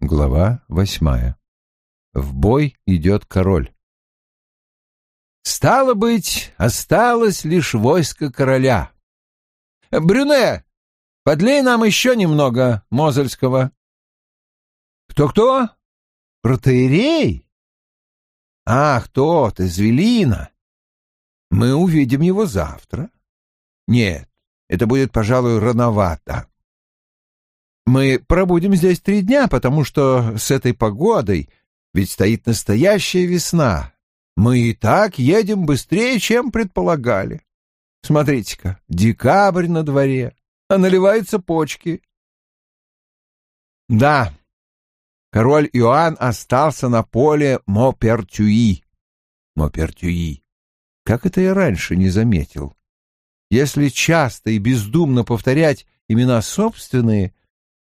Глава восьмая. В бой идет король. Стало быть, осталось лишь войско короля. Брюне, подлей нам еще немного Мозельского. Кто-кто? Протеерей? Ах, тот, из Велина. Мы увидим его завтра. Нет, это будет, пожалуй, рановато. Мы пробудем здесь три дня, потому что с этой погодой ведь стоит настоящая весна. Мы и так едем быстрее, чем предполагали. Смотрите-ка, декабрь на дворе, а наливаются почки. Да, король Иоанн остался на поле Мопертюи. Мопертюи. Как это я раньше не заметил? Если часто и бездумно повторять имена собственные,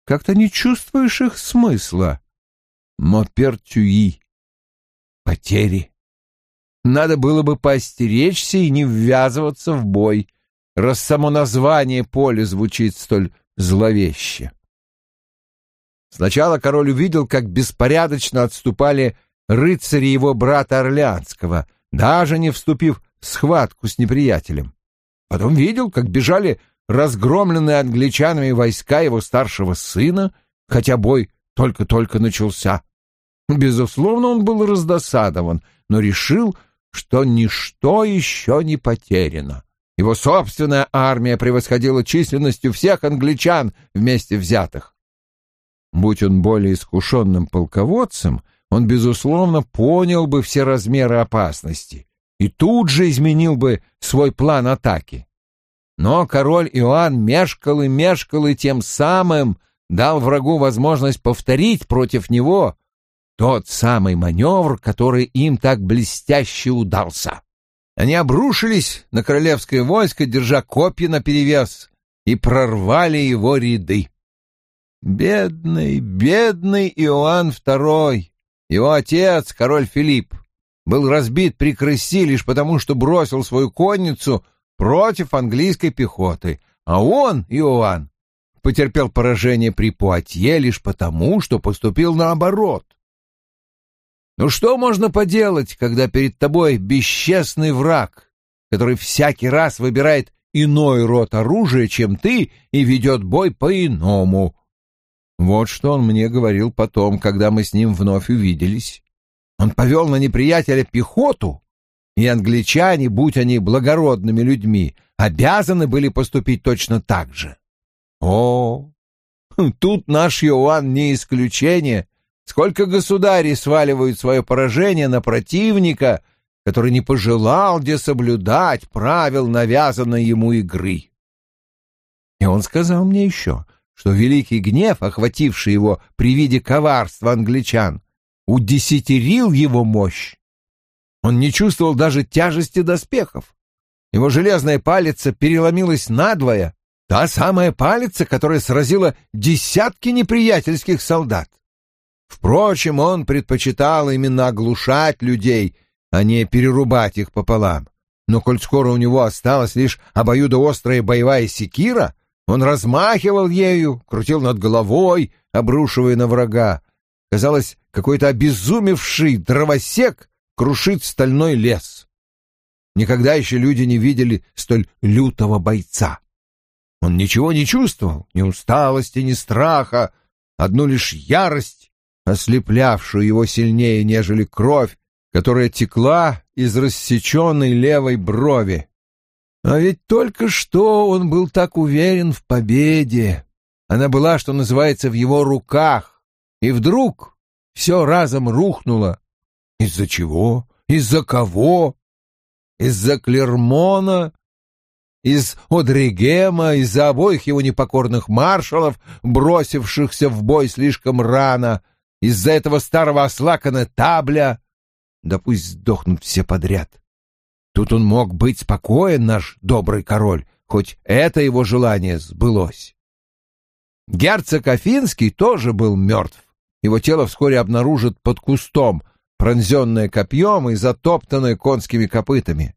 как-то не чувствуешь их смысла. Мопертюи. Потери. Надо было бы поостеречься и не ввязываться в бой, раз само название поля звучит столь зловеще. Сначала король увидел, как беспорядочно отступали рыцари его брата Орлеанского, даже не вступив в схватку с неприятелем. Потом видел, как бежали разгромленные англичанами войска его старшего сына, хотя бой только-только начался. Безусловно, он был раздосадован, но решил, что ничто еще не потеряно. Его собственная армия превосходила численностью всех англичан вместе взятых. Будь он более искушенным полководцем, он, безусловно, понял бы все размеры опасности и тут же изменил бы свой план атаки. Но король Иоанн мешкал и мешкал, и тем самым дал врагу возможность повторить против него тот самый маневр, который им так блестяще удался. Они обрушились на королевское войско, держа копья наперевес, и прорвали его ряды. Бедный, бедный Иоанн II, его отец, король Филипп, был разбит при крысе лишь потому, что бросил свою конницу против английской пехоты, а он, Иоанн, потерпел поражение при Пуатье лишь потому, что поступил наоборот. Ну что можно поделать, когда перед тобой бесчестный враг, который всякий раз выбирает иной род оружия, чем ты, и ведет бой по-иному? Вот что он мне говорил потом, когда мы с ним вновь увиделись. Он повел на неприятеля пехоту, и англичане, будь они благородными людьми, обязаны были поступить точно так же. О, тут наш Иоанн не исключение. Сколько государей сваливают свое поражение на противника, который не пожелал где соблюдать правил навязанной ему игры. И он сказал мне еще, что великий гнев, охвативший его при виде коварства англичан, удесятерил его мощь. Он не чувствовал даже тяжести доспехов. Его железная палица переломилась надвое, та самая палица, которая сразила десятки неприятельских солдат. Впрочем, он предпочитал именно оглушать людей, а не перерубать их пополам. Но коль скоро у него осталась лишь обоюдоострая боевая секира, он размахивал ею, крутил над головой, обрушивая на врага. Казалось, какой-то обезумевший дровосек крушит стальной лес. Никогда еще люди не видели столь лютого бойца. Он ничего не чувствовал, ни усталости, ни страха, одну лишь ярость, ослеплявшую его сильнее, нежели кровь, которая текла из рассеченной левой брови. А ведь только что он был так уверен в победе. Она была, что называется, в его руках. И вдруг все разом рухнуло, из-за чего? Из-за кого? Из-за Клермона? Из Одригема? Из-за обоих его непокорных маршалов, бросившихся в бой слишком рано? Из-за этого старого осла Конетабля? Да пусть сдохнут все подряд. Тут он мог быть спокоен, наш добрый король, хоть это его желание сбылось. Герцог Афинский тоже был мертв. Его тело вскоре обнаружат под кустом — пронзенное копьем и затоптанное конскими копытами.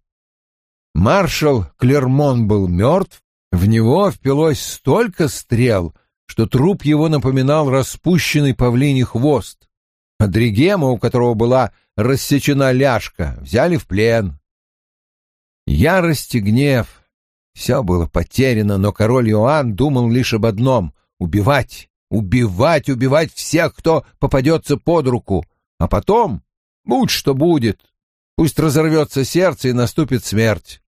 Маршал Клермон был мертв, в него впилось столько стрел, что труп его напоминал распущенный павлиний хвост. А Дригема, у которого была рассечена ляжка, взяли в плен. Ярость и гнев — все было потеряно, но король Иоанн думал лишь об одном — убивать, убивать, убивать всех, кто попадется под руку, а потом, будь что будет, пусть разорвется сердце и наступит смерть.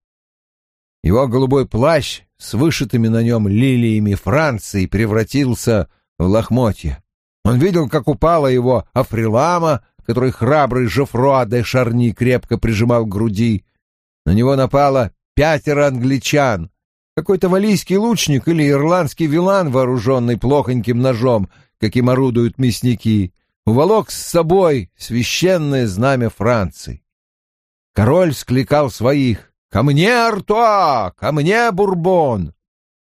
Его голубой плащ с вышитыми на нем лилиями Франции превратился в лохмотья. Он видел, как упала его Африлама, который храбрый Жофруа де Шарни крепко прижимал к груди. На него напало пятеро англичан, какой-то валийский лучник или ирландский вилан, вооруженный плохоньким ножом, каким орудуют мясники, уволок с собой священное знамя Франции. Король скликал своих «Ко мне, Артуа! Ко мне, Бурбон!»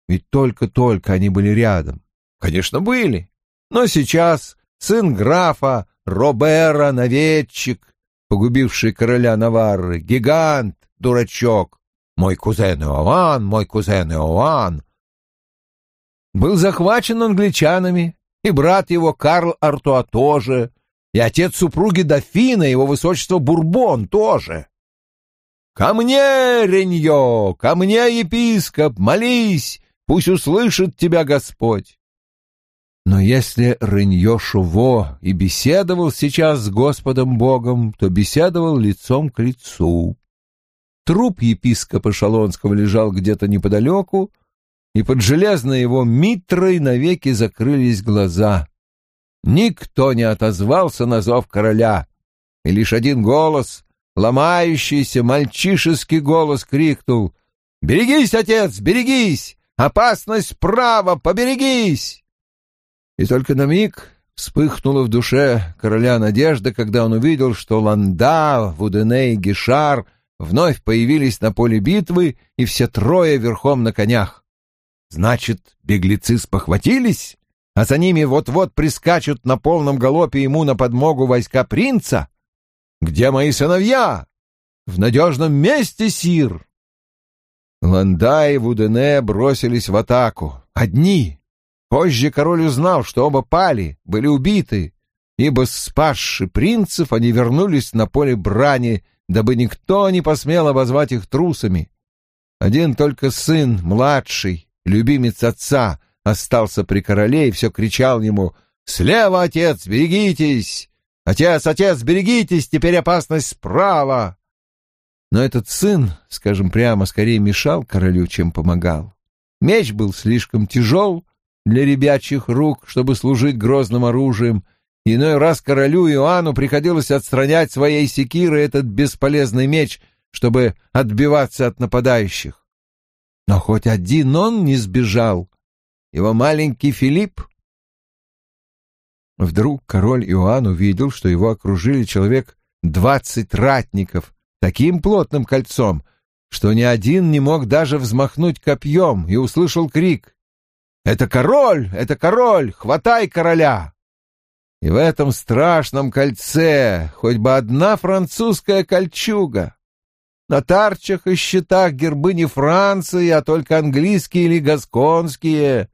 Ведь только-только они были рядом. Конечно, были. Но сейчас сын графа, Робера, наведчик, погубивший короля Наварры, гигант, дурачок, мой кузен Иоанн, мой кузен Иоанн, был захвачен англичанами, и брат его Карл Артуа тоже, и отец супруги дофина, его высочество Бурбон тоже. «Ко мне, Реньо! Ко мне, епископ! Молись! Пусть услышит тебя Господь!» Но если Реньо Шуво и беседовал сейчас с Господом Богом, то беседовал лицом к лицу. Труп епископа Шалонского лежал где-то неподалеку, и под железной его митрой навеки закрылись глаза. Никто не отозвался на зов короля, и лишь один голос ломающийся мальчишеский голос крикнул «Берегись, отец, берегись! Опасность справа, поберегись!» И только на миг вспыхнула в душе короля надежда, когда он увидел, что Ланда, Вудене и Гишар вновь появились на поле битвы, и все трое верхом на конях. Значит, беглецы спохватились, а за ними вот-вот прискачут на полном галопе ему на подмогу войска принца? Где мои сыновья? В надежном месте, сир!» Ланда и Вудене бросились в атаку. Одни. Позже король узнал, что оба пали, были убиты, ибо, спасши принцев, они вернулись на поле брани, дабы никто не посмел обозвать их трусами. Один только сын, младший, любимец отца, остался при короле и все кричал ему «Слева, отец, берегитесь! «Отец, отец, берегитесь, теперь опасность справа!» Но этот сын, скажем прямо, скорее мешал королю, чем помогал. Меч был слишком тяжел для ребячьих рук, чтобы служить грозным оружием. Иной раз королю Иоанну приходилось отстранять своей секирой этот бесполезный меч, чтобы отбиваться от нападающих. Но хоть один он не сбежал. Его маленький Филипп Вдруг король Иоанн увидел, что его окружили человек двадцать ратников таким плотным кольцом, что ни один не мог даже взмахнуть копьем, и услышал крик «Это король! Это король! Хватай короля!» И в этом страшном кольце хоть бы одна французская кольчуга. На тарчах и щитах гербы не Франции, а только английские или гасконские.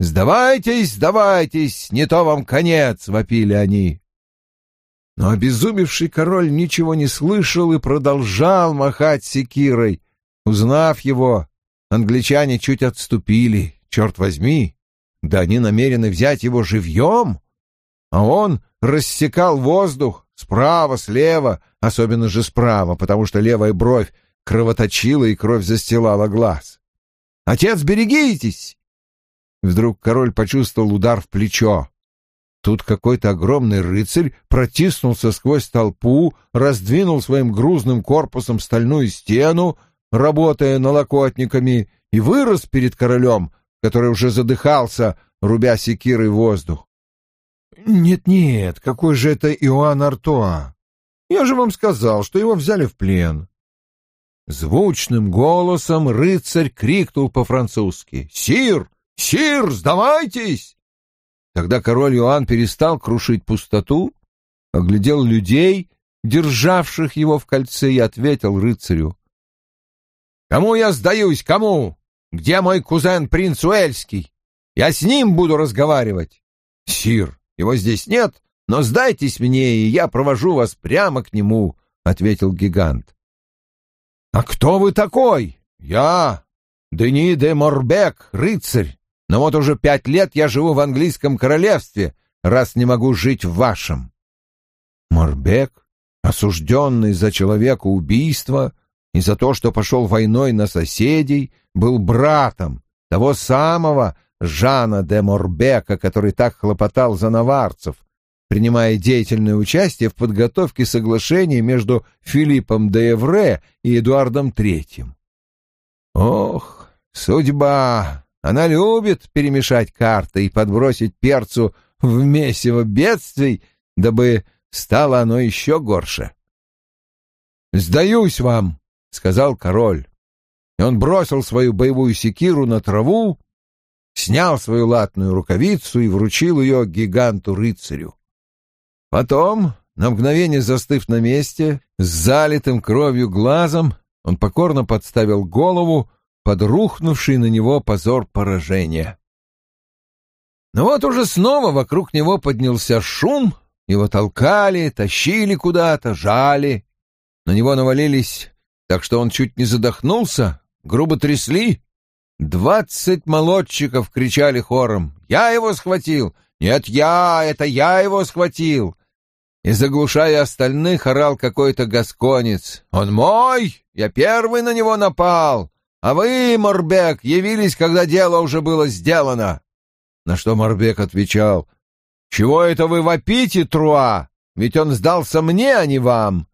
«Сдавайтесь, сдавайтесь, не то вам конец!» — вопили они. Но обезумевший король ничего не слышал и продолжал махать секирой. Узнав его, англичане чуть отступили. Черт возьми, да они намерены взять его живьем. А он рассекал воздух справа, слева, особенно же справа, потому что левая бровь кровоточила и кровь застилала глаз. «Отец, берегитесь! Вдруг король почувствовал удар в плечо. Тут какой-то огромный рыцарь протиснулся сквозь толпу, раздвинул своим грузным корпусом стальную стену, работая налокотниками, и вырос перед королем, который уже задыхался, рубя секирой воздух. «Нет-нет, какой же это Иоанн Артуа? Я же вам сказал, что его взяли в плен». Звучным голосом рыцарь крикнул по-французски. «Сир, «Сир, сдавайтесь!» Тогда король Иоанн перестал крушить пустоту, оглядел людей, державших его в кольце, и ответил рыцарю. «Кому я сдаюсь, кому? Где мой кузен принц Уэльский? Я с ним буду разговаривать. Сир, его здесь нет, но сдайтесь мне, и я провожу вас прямо к нему, — ответил гигант. А кто вы такой? Я Дени де Морбек, рыцарь. Но вот уже пять лет я живу в английском королевстве, раз не могу жить в вашем. Морбек, осужденный за человека убийство и за то, что пошел войной на соседей, был братом того самого Жана де Морбека, который так хлопотал за наварцев, принимая деятельное участие в подготовке соглашения между Филиппом де Эвре и Эдуардом Третьим. Ох, судьба! Она любит перемешать карты и подбросить перцу в месиво бедствий, дабы стало оно еще горше. «Сдаюсь вам», — сказал король. И он бросил свою боевую секиру на траву, снял свою латную рукавицу и вручил ее гиганту-рыцарю. Потом, на мгновение застыв на месте, с залитым кровью глазом, он покорно подставил голову под рухнувший на него позор поражения. Но вот уже снова вокруг него поднялся шум, его толкали, тащили куда-то, жали. На него навалились, так что он чуть не задохнулся, грубо трясли. Двадцать молодчиков кричали хором «Я его схватил! Нет, я! Это я его схватил!» И, заглушая остальных, орал какой-то гасконец «Он мой! Я первый на него напал! А вы, Морбек, явились, когда дело уже было сделано. На что Морбек отвечал, «Чего это вы вопите, Труа? Ведь он сдался мне, а не вам».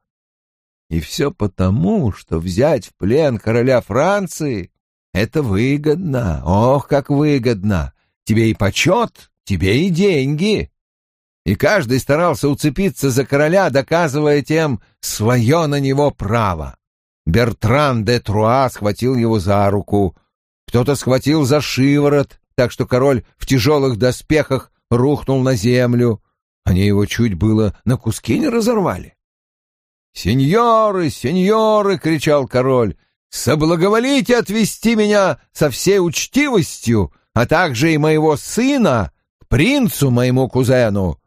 И все потому, что взять в плен короля Франции — это выгодно, ох, как выгодно. Тебе и почет, тебе и деньги. И каждый старался уцепиться за короля, доказывая тем свое на него право. Бертран де Труа схватил его за руку. Кто-то схватил за шиворот, так что король в тяжелых доспехах рухнул на землю. Они его чуть было на куски не разорвали. «Сеньоры, сеньоры!» — кричал король. «Соблаговолите отвести меня со всей учтивостью, а также и моего сына, к принцу моему кузену.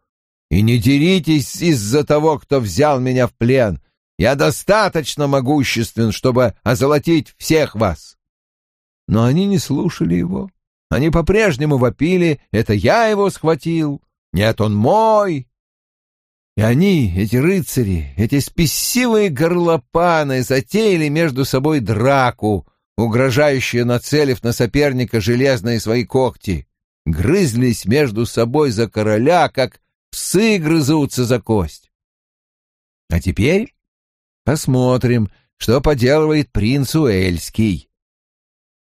И не деритесь из-за того, кто взял меня в плен. Я достаточно могуществен, чтобы озолотить всех вас. Но они не слушали его. Они по-прежнему вопили «Это я его схватил! Нет, он мой!» И они, эти рыцари, эти спесивые горлопаны, затеяли между собой драку, угрожающие, нацелив на соперника железные свои когти. Грызлись между собой за короля, как псы грызутся за кость. А теперь Посмотрим, что поделывает принц Уэльский.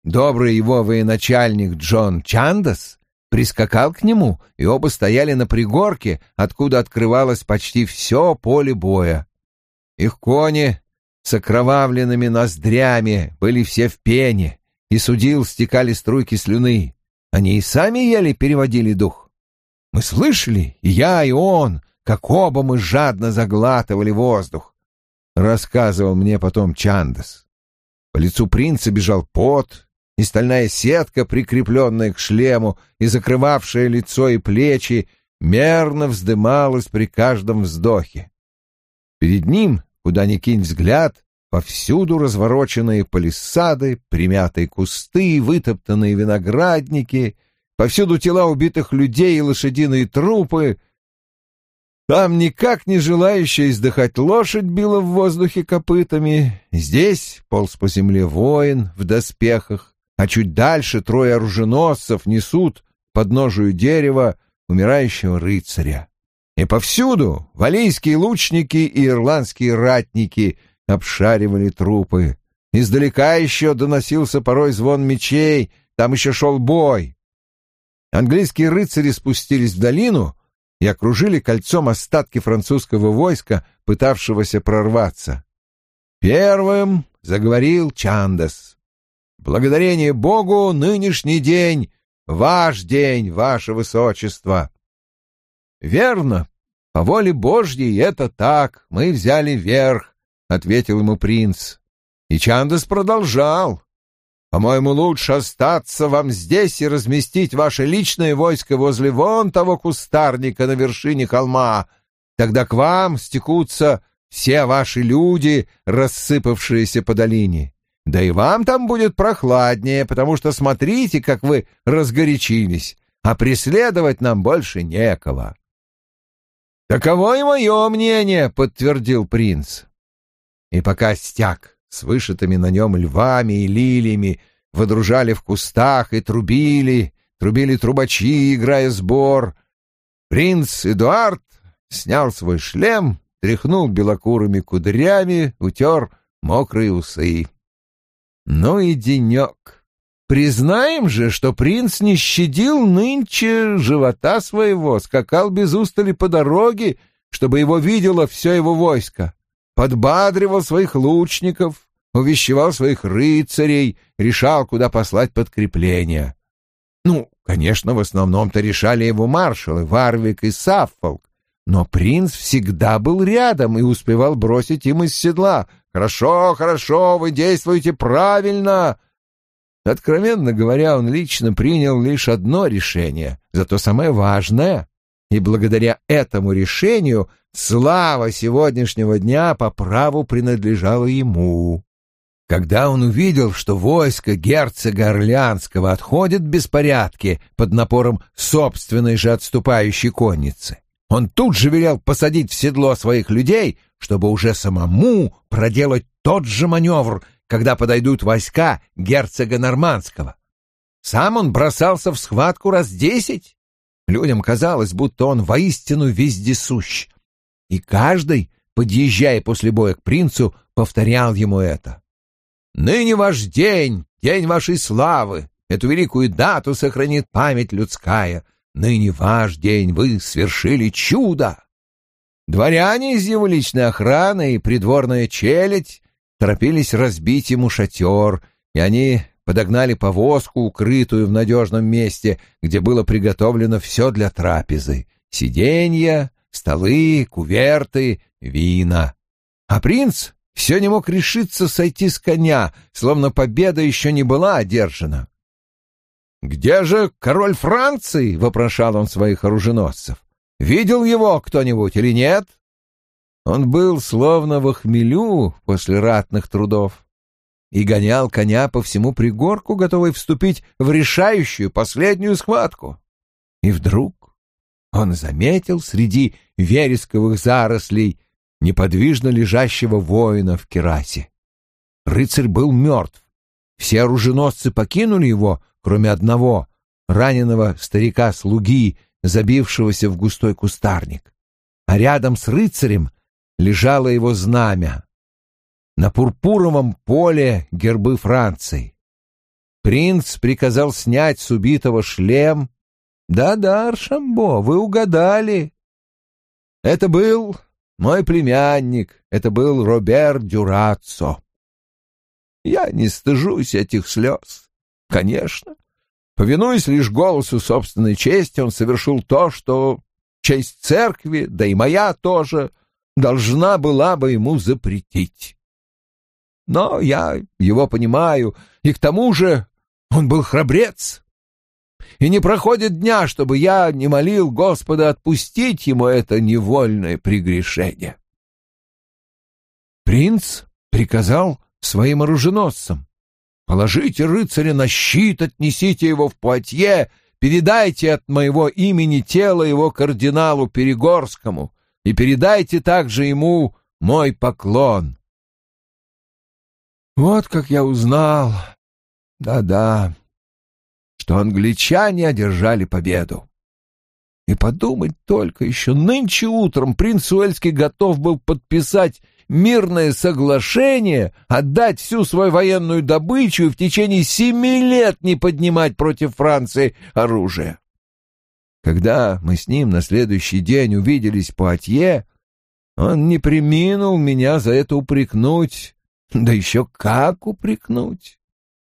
Добрый его военачальник Джон Чандас прискакал к нему, и оба стояли на пригорке, откуда открывалось почти все поле боя. Их кони с окровавленными ноздрями были все в пене, и судил стекали струйки слюны. Они и сами еле переводили дух. Мы слышали, и я, и он, как оба мы жадно заглатывали воздух рассказывал мне потом Чандас. По лицу принца бежал пот, и стальная сетка, прикрепленная к шлему и закрывавшая лицо и плечи, мерно вздымалась при каждом вздохе. Перед ним, куда ни кинь взгляд, повсюду развороченные палисады, примятые кусты, вытоптанные виноградники, повсюду тела убитых людей и лошадиные трупы, там никак не желающая издыхать лошадь била в воздухе копытами. Здесь полз по земле воин в доспехах, а чуть дальше трое оруженосцев несут под подножию дерева умирающего рыцаря. И повсюду валийские лучники и ирландские ратники обшаривали трупы. Издалека еще доносился порой звон мечей, там еще шел бой. Английские рыцари спустились в долину — и окружили кольцом остатки французского войска, пытавшегося прорваться. Первым заговорил Чандас. «Благодарение Богу, нынешний день — ваш день, ваше высочество!» «Верно, по воле Божьей это так, мы взяли верх», — ответил ему принц. И Чандас продолжал. По-моему, лучше остаться вам здесь и разместить ваше личное войско возле вон того кустарника на вершине холма. Тогда к вам стекутся все ваши люди, рассыпавшиеся по долине. Да и вам там будет прохладнее, потому что смотрите, как вы разгорячились, а преследовать нам больше некого. «Таково и мое мнение», — подтвердил принц. И пока стяг с вышитыми на нем львами и лилиями водружали в кустах и трубили, трубили трубачи, играя сбор, принц Эдуард снял свой шлем, тряхнул белокурыми кудрями, утер мокрые усы. Ну и денек. Признаем же, что принц не щадил нынче живота своего, скакал без устали по дороге, чтобы его видело все его войско, подбадривал своих лучников, увещевал своих рыцарей, решал, куда послать подкрепление. Ну, конечно, в основном-то решали его маршалы Варвик и Саффолк, но принц всегда был рядом и успевал бросить им из седла. «Хорошо, хорошо, вы действуете правильно!» Откровенно говоря, он лично принял лишь одно решение, зато самое важное. И благодаря этому решению слава сегодняшнего дня по праву принадлежала ему. Когда он увидел, что войско герцога Орлеанского отходит в беспорядке под напором собственной же отступающей конницы, он тут же велел посадить в седло своих людей, чтобы уже самому проделать тот же маневр, когда подойдут войска герцога Нормандского. Сам он бросался в схватку раз десять. Людям казалось, будто он воистину вездесущ. И каждый, подъезжая после боя к принцу, повторял ему это. «Ныне ваш день, день вашей славы, эту великую дату сохранит память людская». Ныне ваш день, вы свершили чудо. Дворяне из его личной охраны и придворная челядь торопились разбить ему шатер, и они подогнали повозку, укрытую в надежном месте, где было приготовлено все для трапезы — сиденья, столы, куверты, вина. А принц все не мог решиться сойти с коня, словно победа еще не была одержана. «Где же король Франции?» — вопрошал он своих оруженосцев. «Видел его кто-нибудь или нет?» Он был словно в охмелю после ратных трудов и гонял коня по всему пригорку, готовый вступить в решающую последнюю схватку. И вдруг он заметил среди вересковых зарослей неподвижно лежащего воина в керасе. Рыцарь был мертв. Все оруженосцы покинули его, кроме одного, раненого старика-слуги, забившегося в густой кустарник. А рядом с рыцарем лежало его знамя. На пурпуровом поле гербы Франции. Принц приказал снять с убитого шлем. «Да-да, Аршамбо, вы угадали. Это был мой племянник, это был Робер Дюраццо. Я не стыжусь этих слез. Конечно. Повинуясь лишь голосу собственной чести, он совершил то, что честь церкви, да и моя тоже, должна была бы ему запретить. Но я его понимаю, и к тому же он был храбрец. И не проходит дня, чтобы я не молил Господа отпустить ему это невольное прегрешение. Принц приказал своим оруженосцам. Положите рыцаря на щит, отнесите его в Пуатье, передайте от моего имени тело его кардиналу Перегорскому и передайте также ему мой поклон. Вот как я узнал, да-да, что англичане одержали победу. И подумать только, еще нынче утром принц Уэльский готов был подписать мирное соглашение отдать всю свою военную добычу и в течение семи лет не поднимать против Франции оружие. Когда мы с ним на следующий день увиделись по Атье, он не приминул меня за это упрекнуть. Да еще как упрекнуть!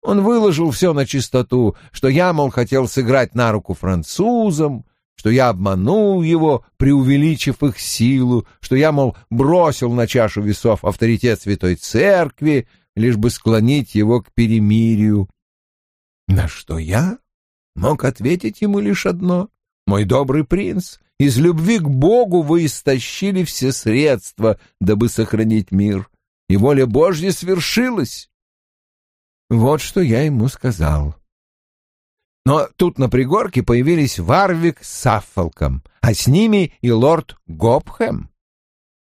Он выложил все на чистоту, что я, мол, хотел сыграть на руку французам, что я обманул его, преувеличив их силу, что я, мол, бросил на чашу весов авторитет Святой Церкви, лишь бы склонить его к перемирию, На что я мог ответить ему лишь одно. «Мой добрый принц, из любви к Богу вы истощили все средства, дабы сохранить мир, и воля Божья свершилась». Вот что я ему сказал. Но тут на пригорке появились Варвик с Саффолком, а с ними и лорд Гобхэм.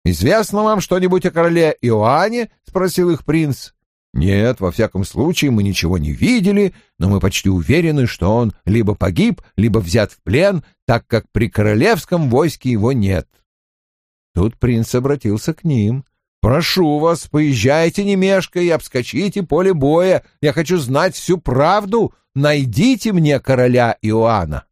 «Известно вам что-нибудь о короле Иоанне?» — спросил их принц. «Нет, во всяком случае, мы ничего не видели, но мы почти уверены, что он либо погиб, либо взят в плен, так как при королевском войске его нет». Тут принц обратился к ним. «Прошу вас, поезжайте не мешкая и обскочите поле боя. Я хочу знать всю правду. Найдите мне короля Иоанна».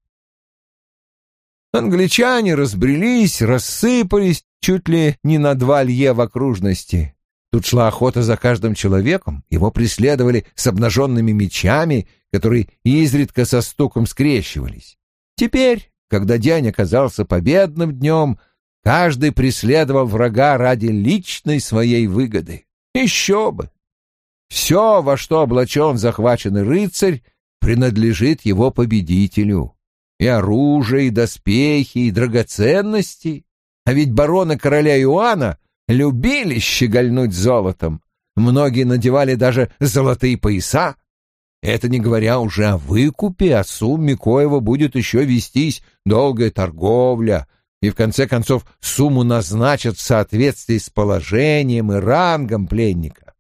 Англичане разбрелись, рассыпались чуть ли не на два лье в окружности. Тут шла охота за каждым человеком, его преследовали с обнаженными мечами, которые изредка со стуком скрещивались. Теперь, когда день оказался победным днем, каждый преследовал врага ради личной своей выгоды. Еще бы! Все, во что облачен захваченный рыцарь, принадлежит его победителю. И оружие, и доспехи, и драгоценности. А ведь барона короля Иоанна любили щегольнуть золотом. Многие надевали даже золотые пояса. Это не говоря уже о выкупе, о сумме коего будет еще вестись долгая торговля, и в конце концов сумму назначат в соответствии с положением и рангом пленника.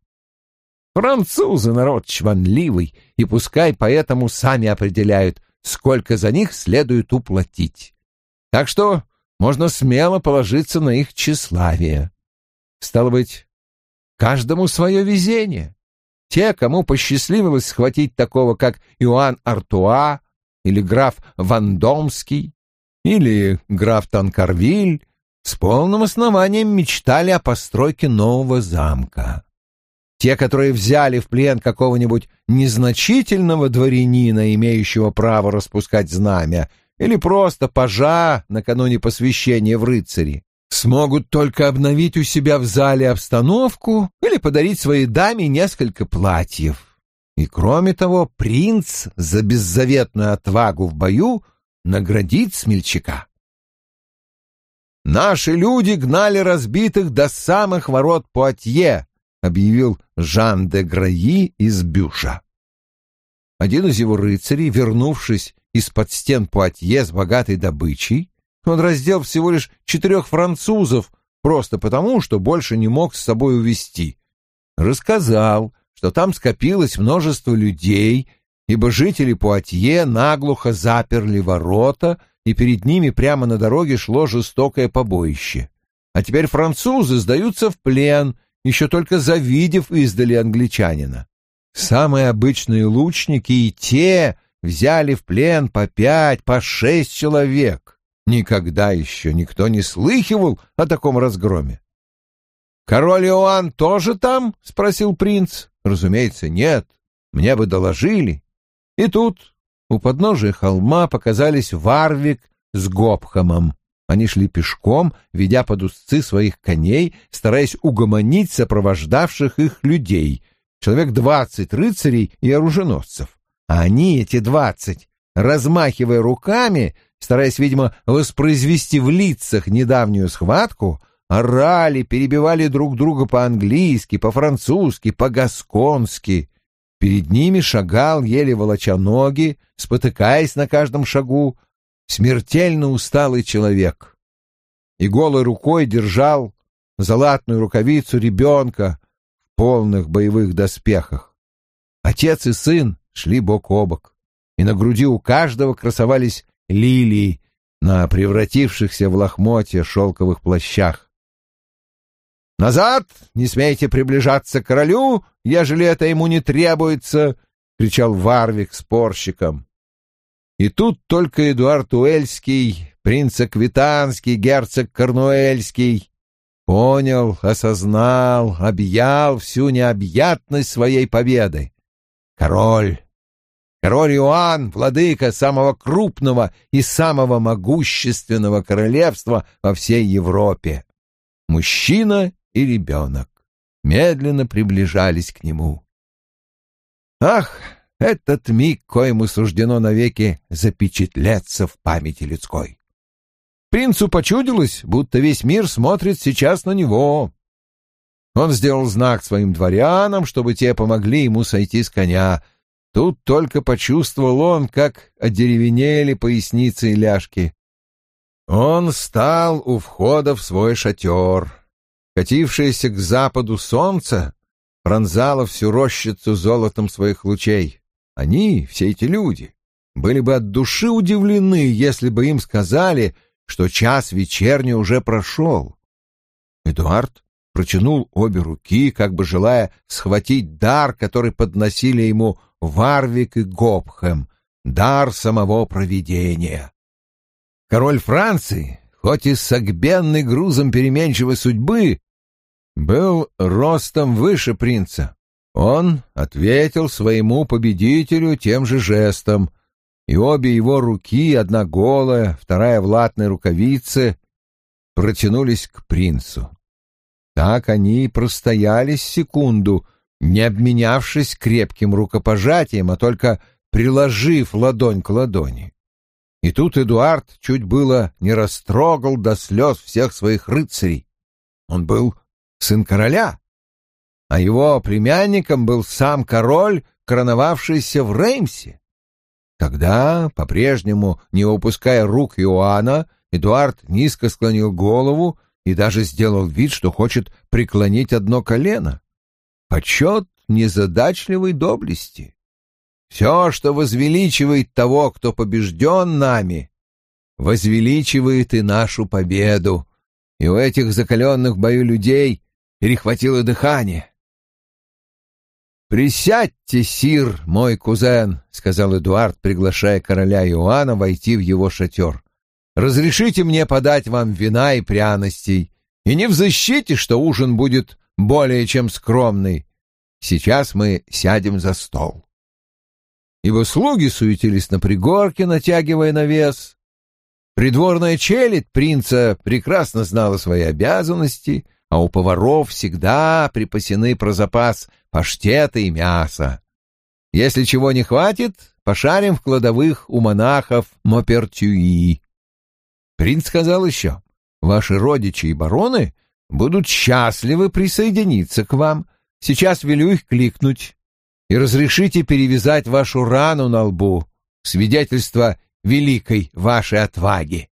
Французы народ чванливый, и пускай поэтому сами определяют, сколько за них следует уплатить. Так что можно смело положиться на их тщеславие. Стало быть, каждому свое везение. Те, кому посчастливилось схватить такого, как Иоанн Артуа или граф Вандомский или граф Танкарвиль, с полным основанием мечтали о постройке нового замка. Те, которые взяли в плен какого-нибудь незначительного дворянина, имеющего право распускать знамя, или просто пажа накануне посвящения в рыцари, смогут только обновить у себя в зале обстановку или подарить своей даме несколько платьев. И кроме того, принц за беззаветную отвагу в бою наградит смельчака. «Наши люди гнали разбитых до самых ворот Пуатье», — объявил Жан де Граи из Бюша. Один из его рыцарей, вернувшись из-под стен Пуатье с богатой добычей, он раздел всего лишь четырех французов, просто потому, что больше не мог с собой увезти. Рассказал, что там скопилось множество людей, ибо жители Пуатье наглухо заперли ворота, и перед ними прямо на дороге шло жестокое побоище. А теперь французы сдаются в плен, еще только завидев издали англичанина. Самые обычные лучники и те взяли в плен по пять, по шесть человек. Никогда еще никто не слыхивал о таком разгроме. «Король Иоанн тоже там?» — спросил принц. «Разумеется, нет. Мне бы доложили». И тут у подножия холма показались Варвик с Гобхамом. Они шли пешком, ведя под узцы своих коней, стараясь угомонить сопровождавших их людей, человек двадцать рыцарей и оруженосцев. А они, эти двадцать, размахивая руками, стараясь, видимо, воспроизвести в лицах недавнюю схватку, орали, перебивали друг друга по-английски, по-французски, по-гасконски. Перед ними шагал, еле волоча ноги, спотыкаясь на каждом шагу, смертельно усталый человек. И голой рукой держал залатную рукавицу ребенка в полных боевых доспехах. Отец и сын шли бок о бок, и на груди у каждого красовались лилий на превратившихся в лохмотья шелковых плащах. «Назад! Не смейте приближаться к королю, ежели это ему не требуется!» — кричал Варвик спорщиком. И тут только Эдуард Уэльский, принц Аквитанский, герцог Корнуэльский понял, осознал, объял всю необъятность своей победы. Король Король Иоанн, владыка самого крупного и самого могущественного королевства во всей Европе. Мужчина и ребенок медленно приближались к нему. Ах, этот миг, коему суждено навеки запечатлеться в памяти людской. Принцу почудилось, будто весь мир смотрит сейчас на него. Он сделал знак своим дворянам, чтобы те помогли ему сойти с коня. Тут только почувствовал он, как одеревенели поясницы и ляжки. Он стал у входа в свой шатер. Катившееся к западу солнце пронзало всю рощицу золотом своих лучей. Они, все эти люди, были бы от души удивлены, если бы им сказали, что час вечерний уже прошел. Эдуард протянул обе руки, как бы желая схватить дар, который подносили ему Варвик и Гобхэм, дар самого провидения. Король Франции, хоть и согбенный грузом переменчивой судьбы, был ростом выше принца. Он ответил своему победителю тем же жестом, и обе его руки, одна голая, вторая в латной рукавице, протянулись к принцу. Так они и простояли секунду, не обменявшись крепким рукопожатием, а только приложив ладонь к ладони. И тут Эдуард чуть было не растрогал до слез всех своих рыцарей. Он был сын короля, а его племянником был сам король, короновавшийся в Реймсе. Тогда, по-прежнему не упуская рук Иоанна, Эдуард низко склонил голову и даже сделал вид, что хочет преклонить одно колено. Почет незадачливой доблести. Все, что возвеличивает того, кто побежден нами, возвеличивает и нашу победу. И у этих закаленных в бою людей перехватило дыхание. «Присядьте, сир, мой кузен», — сказал Эдуард, приглашая короля Иоанна войти в его шатер. «Разрешите мне подать вам вина и пряностей, и не взыщите, что ужин будет более чем скромный. Сейчас мы сядем за стол». Его слуги суетились на пригорке, натягивая навес. Придворная челядь принца прекрасно знала свои обязанности — а у поваров всегда припасены про запас паштеты и мясо. Если чего не хватит, пошарим в кладовых у монахов Мопертюи. Принц сказал еще, ваши родичи и бароны будут счастливы присоединиться к вам. Сейчас велю их кликнуть. И разрешите перевязать вашу рану на лбу, свидетельство великой вашей отваги.